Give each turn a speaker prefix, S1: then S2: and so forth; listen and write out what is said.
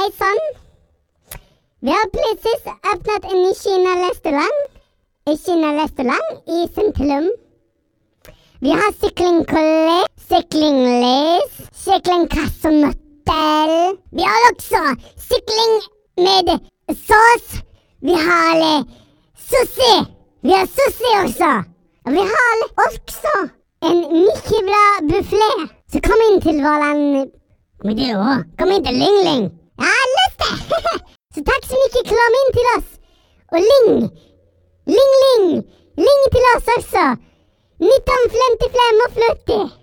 S1: Hejsan! Vi har precis öppnat en ny Kina-restaurang. En Kina-restaurang i Centrum. Vi har kycklingkolle, kycklingles, kycklingkassenötter. Vi har också kyckling med sås. Vi har eh, sushi. Vi har sushi också. Och vi har också en mycket bra buffé. Så kom in till våran... Kom inte, kom in till Ling Ling. Så tack så mycket, Klam in till oss. Och Ling, Ling Ling, Ling till oss också. 1955 och flutti!